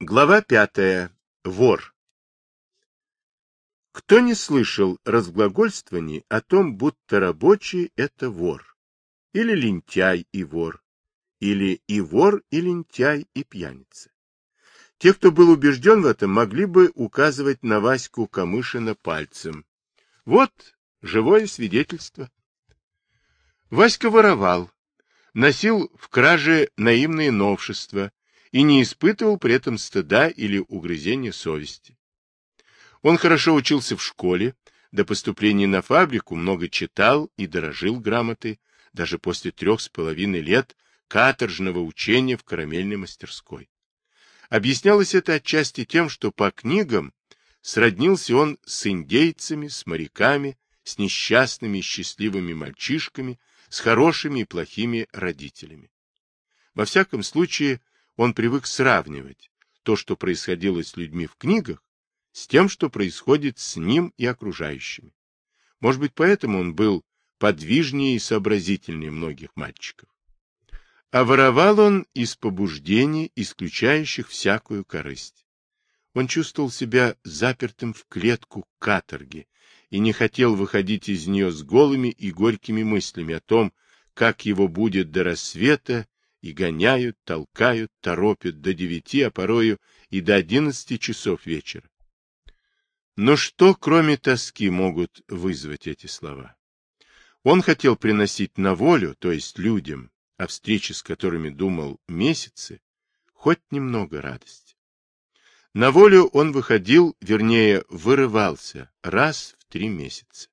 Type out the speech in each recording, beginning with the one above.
Глава пятая. Вор. Кто не слышал разглагольствований о том, будто рабочий — это вор, или лентяй и вор, или и вор, и лентяй, и пьяница? Те, кто был убежден в этом, могли бы указывать на Ваську Камышина пальцем. Вот живое свидетельство. Васька воровал, носил в краже наивные новшества, и не испытывал при этом стыда или угрызения совести. Он хорошо учился в школе, до поступления на фабрику много читал и дорожил грамотой, даже после трех с половиной лет каторжного учения в карамельной мастерской. Объяснялось это отчасти тем, что по книгам сроднился он с индейцами, с моряками, с несчастными и счастливыми мальчишками, с хорошими и плохими родителями. Во всяком случае, он привык сравнивать то, что происходило с людьми в книгах, с тем, что происходит с ним и окружающими. Может быть, поэтому он был подвижнее и сообразительнее многих мальчиков. А воровал он из побуждений, исключающих всякую корысть. Он чувствовал себя запертым в клетку каторги и не хотел выходить из нее с голыми и горькими мыслями о том, как его будет до рассвета и гоняют, толкают, торопят до девяти, а порою и до одиннадцати часов вечера. Но что, кроме тоски, могут вызвать эти слова? Он хотел приносить на волю, то есть людям, о встрече с которыми думал месяцы, хоть немного радости. На волю он выходил, вернее, вырывался раз в три месяца.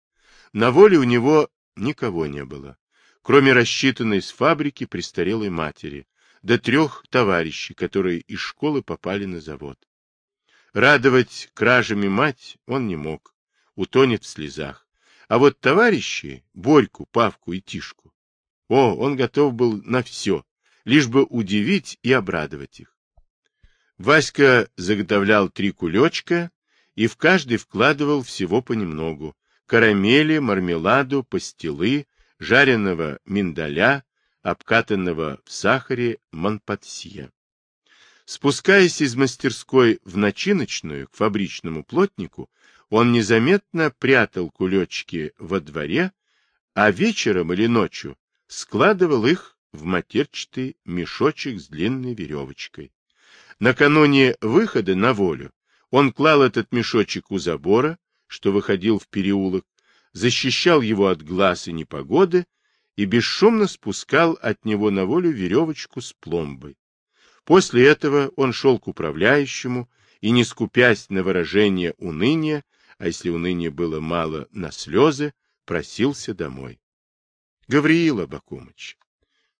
На воле у него никого не было кроме рассчитанной с фабрики престарелой матери, до трех товарищей, которые из школы попали на завод. Радовать кражами мать он не мог, утонет в слезах. А вот товарищи, Борьку, Павку и Тишку, о, он готов был на все, лишь бы удивить и обрадовать их. Васька заготовлял три кулечка и в каждый вкладывал всего понемногу. Карамели, мармеладу, пастилы, жареного миндаля, обкатанного в сахаре манпатсье. Спускаясь из мастерской в начиночную к фабричному плотнику, он незаметно прятал кулечки во дворе, а вечером или ночью складывал их в матерчатый мешочек с длинной веревочкой. Накануне выхода на волю он клал этот мешочек у забора, что выходил в переулок, защищал его от глаз и непогоды и бесшумно спускал от него на волю веревочку с пломбой. После этого он шел к управляющему и, не скупясь на выражение уныния, а если уныния было мало на слезы, просился домой. Гавриила Бакумыч,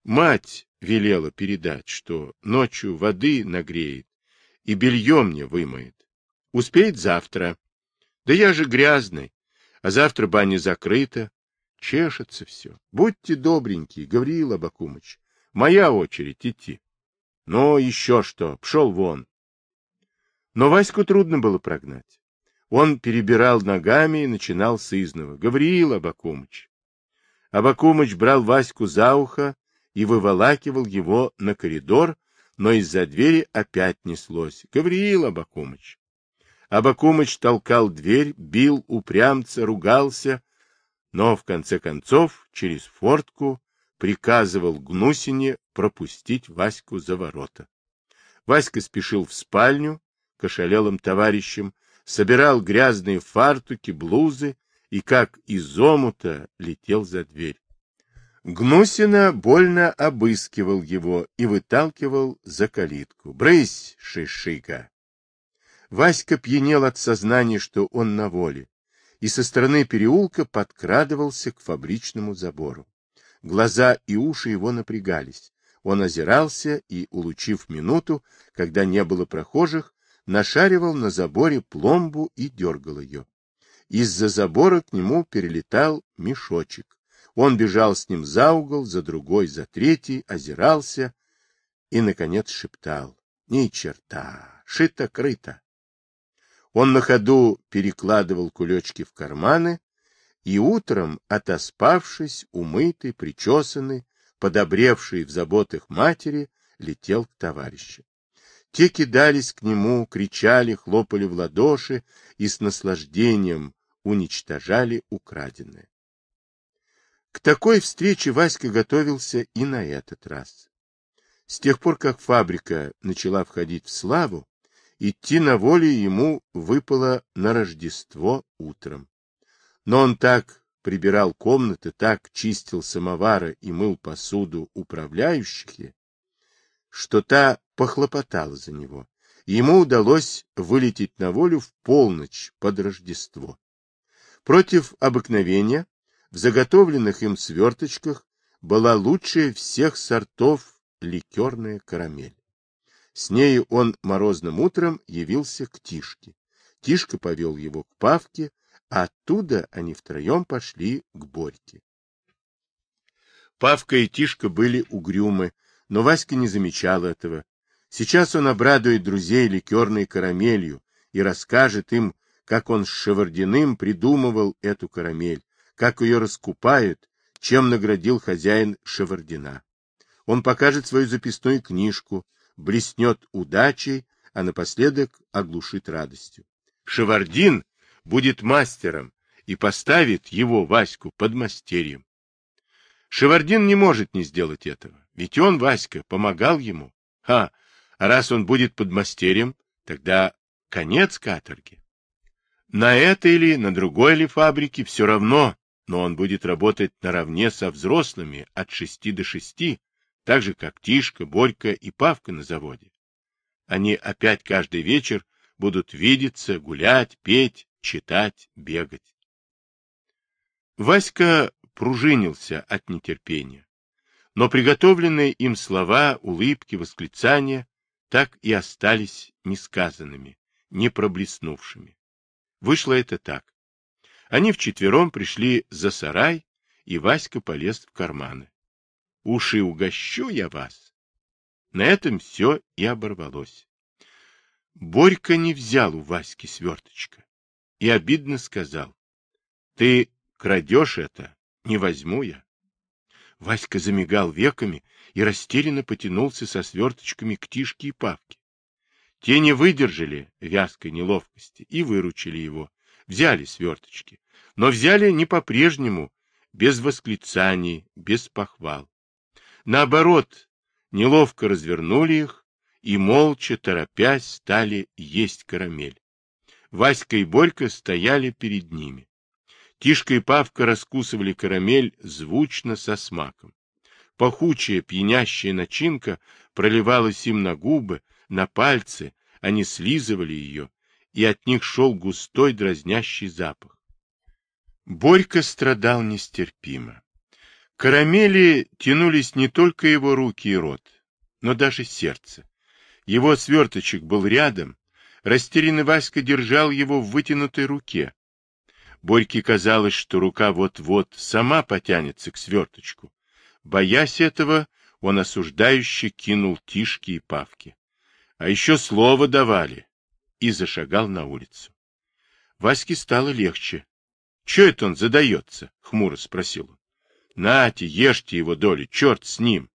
мать велела передать, что ночью воды нагреет и белье мне вымоет. Успеет завтра. Да я же грязный, а завтра баня закрыта. Чешется все. Будьте добренькие, Гавриил Абакумыч. Моя очередь идти. Но еще что, пшел вон. Но Ваську трудно было прогнать. Он перебирал ногами и начинал с изного. Гавриил Абакумыч. Абакумыч брал Ваську за ухо и выволакивал его на коридор, но из-за двери опять неслось. Гавриил Абакумыч. Абакумыч толкал дверь, бил упрямца, ругался, но, в конце концов, через фортку приказывал Гнусине пропустить Ваську за ворота. Васька спешил в спальню к ошалелым товарищам, собирал грязные фартуки, блузы и, как из омута, летел за дверь. Гнусина больно обыскивал его и выталкивал за калитку. «Брысь, шишига!» Васька пьянел от сознания, что он на воле, и со стороны переулка подкрадывался к фабричному забору. Глаза и уши его напрягались. Он озирался и, улучив минуту, когда не было прохожих, нашаривал на заборе пломбу и дергал ее. Из-за забора к нему перелетал мешочек. Он бежал с ним за угол, за другой, за третий, озирался и, наконец, шептал. Ни черта, шито-крыто. Он на ходу перекладывал кулечки в карманы и утром, отоспавшись, умытый, причесанный, подобревший в заботах матери, летел к товарищу. Те кидались к нему, кричали, хлопали в ладоши и с наслаждением уничтожали украденное. К такой встрече Васька готовился и на этот раз. С тех пор, как фабрика начала входить в славу, идти на воле ему выпало на Рождество утром. Но он так прибирал комнаты, так чистил самовары и мыл посуду управляющих, что та похлопотала за него. Ему удалось вылететь на волю в полночь под Рождество. Против обыкновения в заготовленных им сверточках была лучшая всех сортов ликерная карамель. С нею он морозным утром явился к Тишке. Тишка повел его к Павке, а оттуда они втроем пошли к Борьке. Павка и Тишка были угрюмы, но Васька не замечал этого. Сейчас он обрадует друзей ликерной карамелью и расскажет им, как он с Шевардиным придумывал эту карамель, как ее раскупают, чем наградил хозяин Шевардина. Он покажет свою записную книжку, блеснет удачей, а напоследок оглушит радостью. Шевардин будет мастером и поставит его, Ваську, под мастерьем. Шевардин не может не сделать этого, ведь он, Васька, помогал ему. Ха, а раз он будет под мастерьем, тогда конец каторги. На этой или на другой ли фабрике все равно, но он будет работать наравне со взрослыми от шести до шести, так же, как Тишка, Борька и Павка на заводе. Они опять каждый вечер будут видеться, гулять, петь, читать, бегать. Васька пружинился от нетерпения, но приготовленные им слова, улыбки, восклицания так и остались несказанными, не проблеснувшими. Вышло это так. Они вчетвером пришли за сарай, и Васька полез в карманы. Уши угощу я вас. На этом все и оборвалось. Борька не взял у Васьки сверточка и обидно сказал. Ты крадешь это, не возьму я. Васька замигал веками и растерянно потянулся со сверточками к Тишке и Павке. Те не выдержали вязкой неловкости и выручили его, взяли сверточки, но взяли не по-прежнему, без восклицаний, без похвал. Наоборот, неловко развернули их и, молча, торопясь, стали есть карамель. Васька и Борька стояли перед ними. Тишка и Павка раскусывали карамель звучно со смаком. Пахучая, пьянящая начинка проливалась им на губы, на пальцы, они слизывали ее, и от них шел густой дразнящий запах. Борька страдал нестерпимо. Карамели тянулись не только его руки и рот, но даже сердце. Его сверточек был рядом, растерянный Васька держал его в вытянутой руке. Борьке казалось, что рука вот-вот сама потянется к сверточку. Боясь этого, он осуждающе кинул тишки и павки. А еще слово давали. И зашагал на улицу. Ваське стало легче. — Че это он задается? — хмуро спросил он. Нате, ешьте его доли, черт с ним.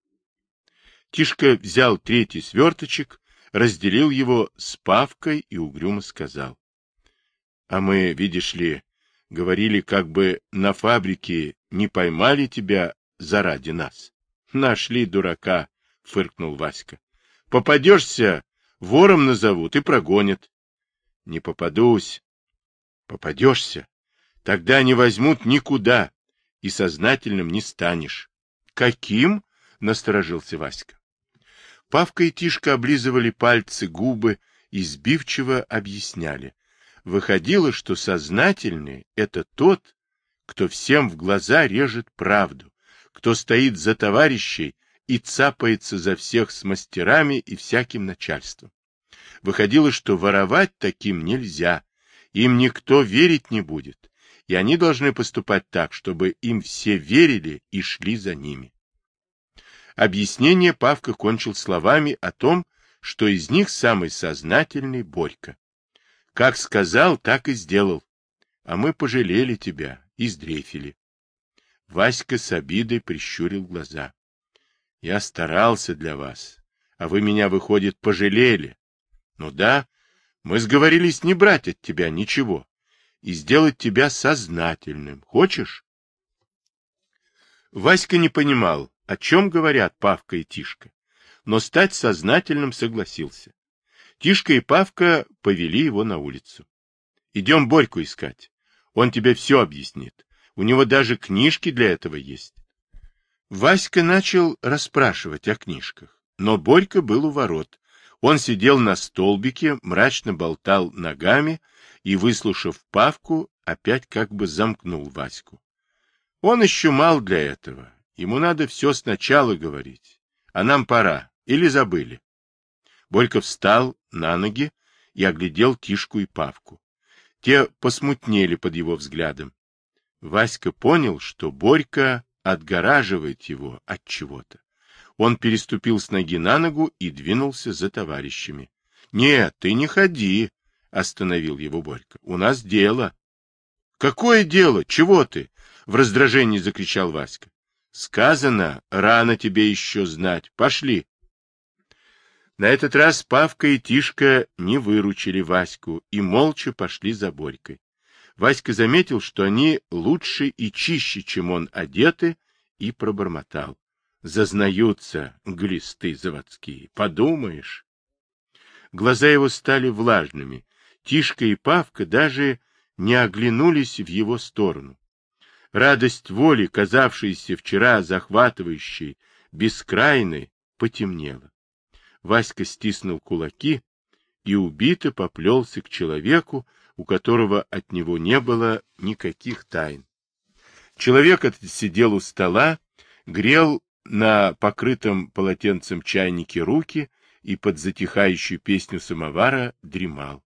Тишка взял третий сверточек, разделил его с Павкой и угрюмо сказал. — А мы, видишь ли, говорили, как бы на фабрике не поймали тебя заради нас. — Нашли дурака, — фыркнул Васька. — Попадешься, вором назовут и прогонят. — Не попадусь. — Попадешься, тогда не возьмут никуда и сознательным не станешь. — Каким? — насторожился Васька. Павка и Тишка облизывали пальцы, губы и сбивчиво объясняли. Выходило, что сознательный — это тот, кто всем в глаза режет правду, кто стоит за товарищей и цапается за всех с мастерами и всяким начальством. Выходило, что воровать таким нельзя, им никто верить не будет, и они должны поступать так, чтобы им все верили и шли за ними. Объяснение Павка кончил словами о том, что из них самый сознательный Борька. Как сказал, так и сделал. А мы пожалели тебя и сдрефили. Васька с обидой прищурил глаза. Я старался для вас, а вы меня, выходит, пожалели. Ну да, мы сговорились не брать от тебя ничего и сделать тебя сознательным. Хочешь? Васька не понимал, о чем говорят Павка и Тишка, но стать сознательным согласился. Тишка и Павка повели его на улицу. Идем Борьку искать. Он тебе все объяснит. У него даже книжки для этого есть. Васька начал расспрашивать о книжках, но Борька был у ворот. Он сидел на столбике, мрачно болтал ногами и, выслушав Павку, опять как бы замкнул Ваську. Он еще мал для этого. Ему надо все сначала говорить. А нам пора. Или забыли. Борька встал на ноги и оглядел Тишку и Павку. Те посмутнели под его взглядом. Васька понял, что Борька отгораживает его от чего-то. Он переступил с ноги на ногу и двинулся за товарищами. — Нет, ты не ходи, — остановил его Борька. — У нас дело. — Какое дело? Чего ты? — в раздражении закричал Васька. — Сказано, рано тебе еще знать. Пошли. На этот раз Павка и Тишка не выручили Ваську и молча пошли за Борькой. Васька заметил, что они лучше и чище, чем он, одеты, и пробормотал. Зазнаются глисты заводские, подумаешь. Глаза его стали влажными. Тишка и Павка даже не оглянулись в его сторону. Радость воли, казавшаяся вчера захватывающей, бескрайной, потемнела. Васька стиснул кулаки и убито поплелся к человеку, у которого от него не было никаких тайн. Человек этот сидел у стола, грел на покрытом полотенцем чайнике руки и под затихающую песню самовара дремал.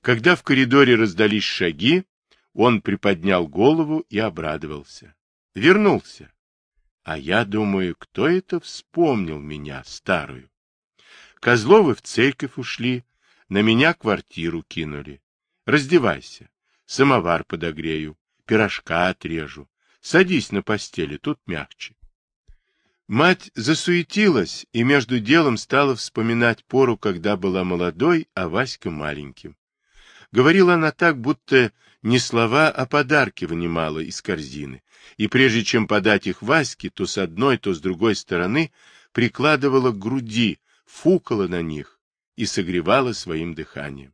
Когда в коридоре раздались шаги, он приподнял голову и обрадовался. Вернулся. А я думаю, кто это вспомнил меня, старую? Козловы в церковь ушли, на меня квартиру кинули. Раздевайся, самовар подогрею, пирожка отрежу. Садись на постели, тут мягче. Мать засуетилась и между делом стала вспоминать пору, когда была молодой, а Васька маленьким. Говорила она так, будто не слова, а подарки вынимала из корзины, и прежде чем подать их Ваське, то с одной, то с другой стороны прикладывала к груди, фукала на них и согревала своим дыханием.